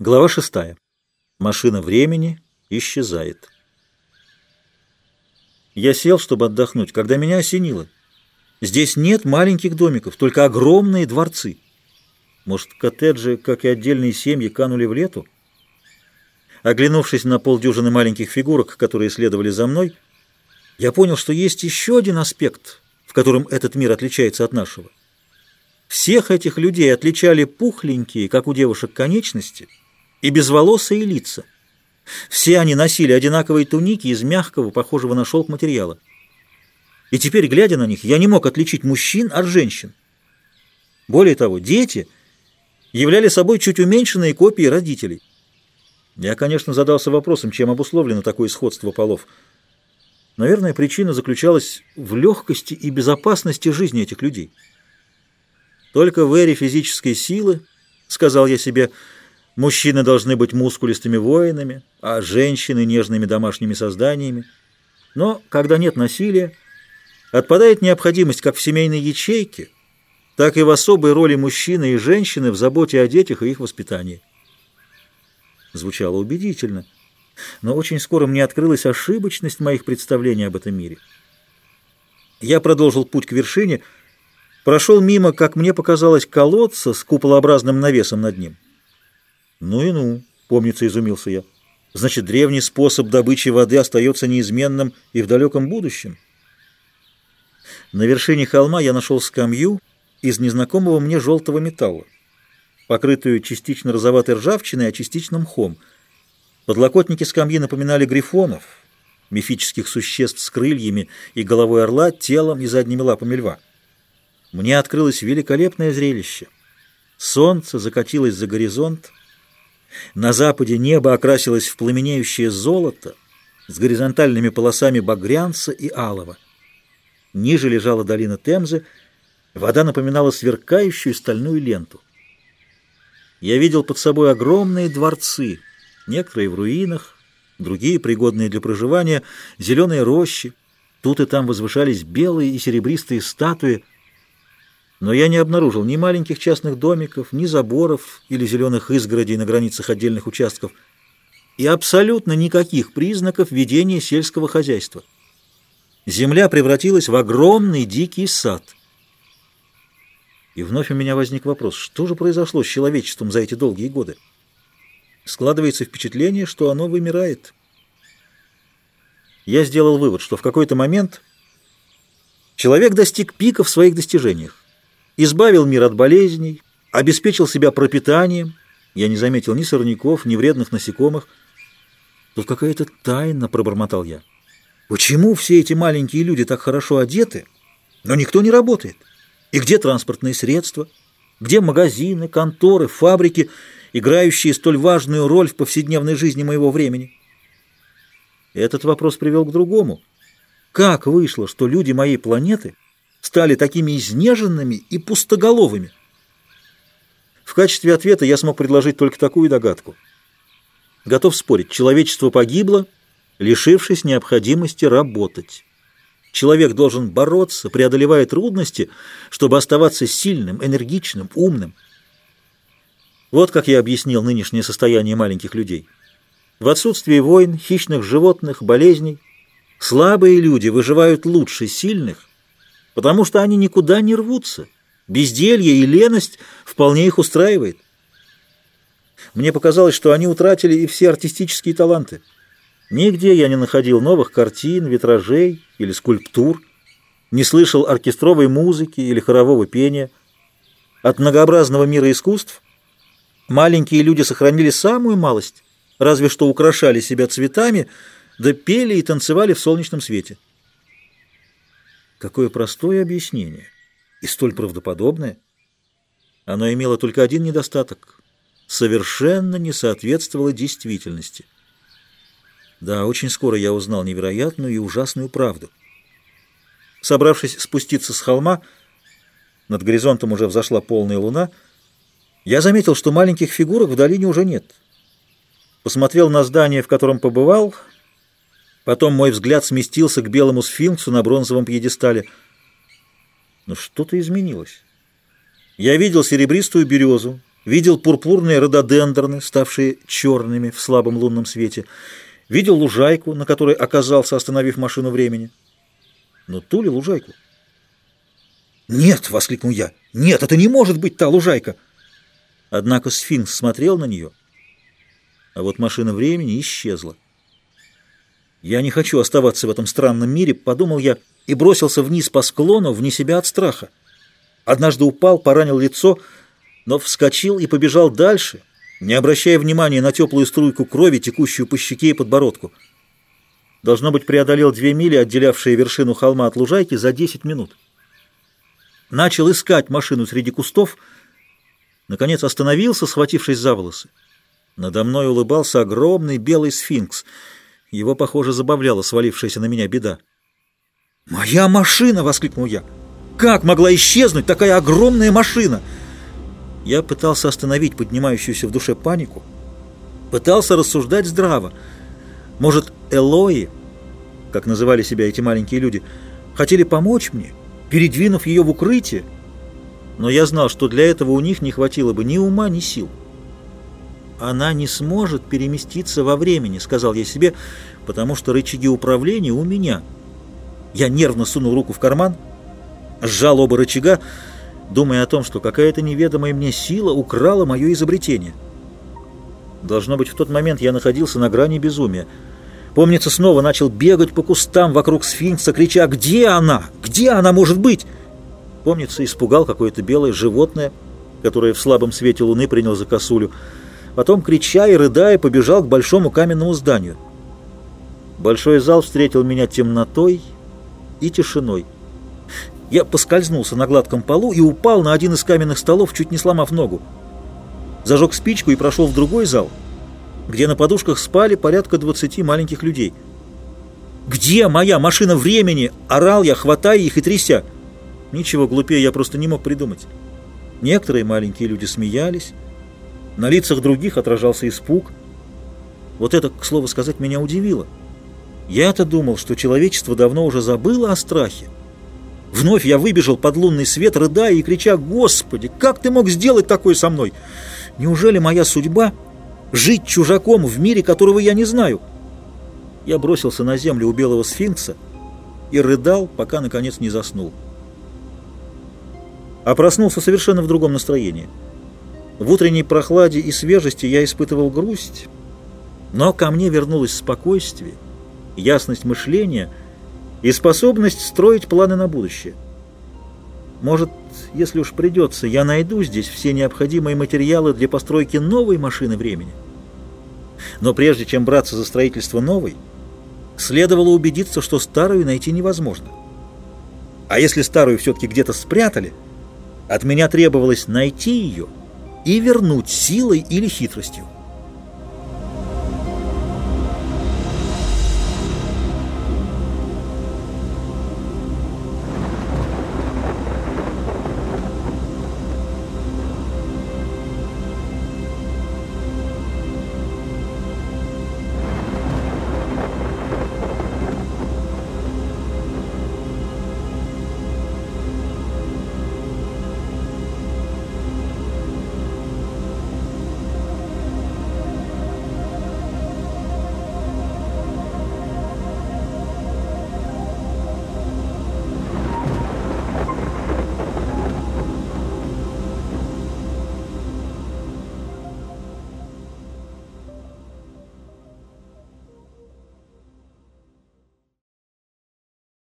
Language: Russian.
Глава шестая. Машина времени исчезает. Я сел, чтобы отдохнуть, когда меня осенило. Здесь нет маленьких домиков, только огромные дворцы. Может, коттеджи, как и отдельные семьи, канули в лету? Оглянувшись на полдюжины маленьких фигурок, которые следовали за мной, я понял, что есть еще один аспект, в котором этот мир отличается от нашего. Всех этих людей отличали пухленькие, как у девушек, конечности — и безволосые лица. Все они носили одинаковые туники из мягкого, похожего на шелк материала. И теперь, глядя на них, я не мог отличить мужчин от женщин. Более того, дети являли собой чуть уменьшенные копии родителей. Я, конечно, задался вопросом, чем обусловлено такое сходство полов. Наверное, причина заключалась в легкости и безопасности жизни этих людей. Только в эре физической силы, сказал я себе, — Мужчины должны быть мускулистыми воинами, а женщины — нежными домашними созданиями. Но когда нет насилия, отпадает необходимость как в семейной ячейке, так и в особой роли мужчины и женщины в заботе о детях и их воспитании. Звучало убедительно, но очень скоро мне открылась ошибочность моих представлений об этом мире. Я продолжил путь к вершине, прошел мимо, как мне показалось, колодца с куполообразным навесом над ним. «Ну и ну», — помнится, изумился я. «Значит, древний способ добычи воды остается неизменным и в далеком будущем?» На вершине холма я нашел скамью из незнакомого мне желтого металла, покрытую частично розоватой ржавчиной, а частично мхом. Подлокотники скамьи напоминали грифонов, мифических существ с крыльями и головой орла, телом и задними лапами льва. Мне открылось великолепное зрелище. Солнце закатилось за горизонт, на западе небо окрасилось в пламенеющее золото с горизонтальными полосами багрянца и алого. Ниже лежала долина Темзы, вода напоминала сверкающую стальную ленту. Я видел под собой огромные дворцы, некоторые в руинах, другие пригодные для проживания, зеленые рощи. Тут и там возвышались белые и серебристые статуи – но я не обнаружил ни маленьких частных домиков, ни заборов или зеленых изгородей на границах отдельных участков и абсолютно никаких признаков ведения сельского хозяйства. Земля превратилась в огромный дикий сад. И вновь у меня возник вопрос, что же произошло с человечеством за эти долгие годы? Складывается впечатление, что оно вымирает. Я сделал вывод, что в какой-то момент человек достиг пика в своих достижениях избавил мир от болезней, обеспечил себя пропитанием. Я не заметил ни сорняков, ни вредных насекомых. Тут какая-то тайна, пробормотал я. Почему все эти маленькие люди так хорошо одеты, но никто не работает? И где транспортные средства? Где магазины, конторы, фабрики, играющие столь важную роль в повседневной жизни моего времени? Этот вопрос привел к другому. Как вышло, что люди моей планеты стали такими изнеженными и пустоголовыми? В качестве ответа я смог предложить только такую догадку. Готов спорить, человечество погибло, лишившись необходимости работать. Человек должен бороться, преодолевая трудности, чтобы оставаться сильным, энергичным, умным. Вот как я объяснил нынешнее состояние маленьких людей. В отсутствии войн, хищных животных, болезней, слабые люди выживают лучше сильных, потому что они никуда не рвутся. Безделье и леность вполне их устраивает. Мне показалось, что они утратили и все артистические таланты. Нигде я не находил новых картин, витражей или скульптур, не слышал оркестровой музыки или хорового пения. От многообразного мира искусств маленькие люди сохранили самую малость, разве что украшали себя цветами, да пели и танцевали в солнечном свете. Какое простое объяснение и столь правдоподобное. Оно имело только один недостаток — совершенно не соответствовало действительности. Да, очень скоро я узнал невероятную и ужасную правду. Собравшись спуститься с холма, над горизонтом уже взошла полная луна, я заметил, что маленьких фигурок в долине уже нет. Посмотрел на здание, в котором побывал — Потом мой взгляд сместился к белому сфинксу на бронзовом пьедестале. Но что-то изменилось. Я видел серебристую березу, видел пурпурные рододендроны, ставшие черными в слабом лунном свете, видел лужайку, на которой оказался, остановив машину времени. Но ту ли лужайку? «Нет!» — воскликнул я. «Нет, это не может быть та лужайка!» Однако сфинкс смотрел на нее, а вот машина времени исчезла. «Я не хочу оставаться в этом странном мире», — подумал я, и бросился вниз по склону, вне себя от страха. Однажды упал, поранил лицо, но вскочил и побежал дальше, не обращая внимания на теплую струйку крови, текущую по щеке и подбородку. Должно быть, преодолел две мили, отделявшие вершину холма от лужайки, за десять минут. Начал искать машину среди кустов, наконец остановился, схватившись за волосы. Надо мной улыбался огромный белый сфинкс — его, похоже, забавляла свалившаяся на меня беда. «Моя машина!» — воскликнул я. «Как могла исчезнуть такая огромная машина?» Я пытался остановить поднимающуюся в душе панику, пытался рассуждать здраво. Может, Элои, как называли себя эти маленькие люди, хотели помочь мне, передвинув ее в укрытие? Но я знал, что для этого у них не хватило бы ни ума, ни сил она не сможет переместиться во времени, сказал я себе, потому что рычаги управления у меня. Я нервно сунул руку в карман, сжал оба рычага, думая о том, что какая-то неведомая мне сила украла мое изобретение. Должно быть, в тот момент я находился на грани безумия. Помнится, снова начал бегать по кустам вокруг сфинкса, крича «Где она? Где она может быть?» Помнится, испугал какое-то белое животное, которое в слабом свете луны принял за косулю. Потом, крича и рыдая, побежал к большому каменному зданию. Большой зал встретил меня темнотой и тишиной. Я поскользнулся на гладком полу и упал на один из каменных столов, чуть не сломав ногу. Зажег спичку и прошел в другой зал, где на подушках спали порядка двадцати маленьких людей. «Где моя машина времени?» – орал я, хватая их и тряся. Ничего глупее я просто не мог придумать. Некоторые маленькие люди смеялись, на лицах других отражался испуг. Вот это, к слову сказать, меня удивило. Я-то думал, что человечество давно уже забыло о страхе. Вновь я выбежал под лунный свет, рыдая и крича «Господи, как ты мог сделать такое со мной? Неужели моя судьба — жить чужаком в мире, которого я не знаю?» Я бросился на землю у белого сфинкса и рыдал, пока, наконец, не заснул. А проснулся совершенно в другом настроении — в утренней прохладе и свежести я испытывал грусть, но ко мне вернулось спокойствие, ясность мышления и способность строить планы на будущее. Может, если уж придется, я найду здесь все необходимые материалы для постройки новой машины времени. Но прежде чем браться за строительство новой, следовало убедиться, что старую найти невозможно. А если старую все-таки где-то спрятали, от меня требовалось найти ее – и вернуть силой или хитростью.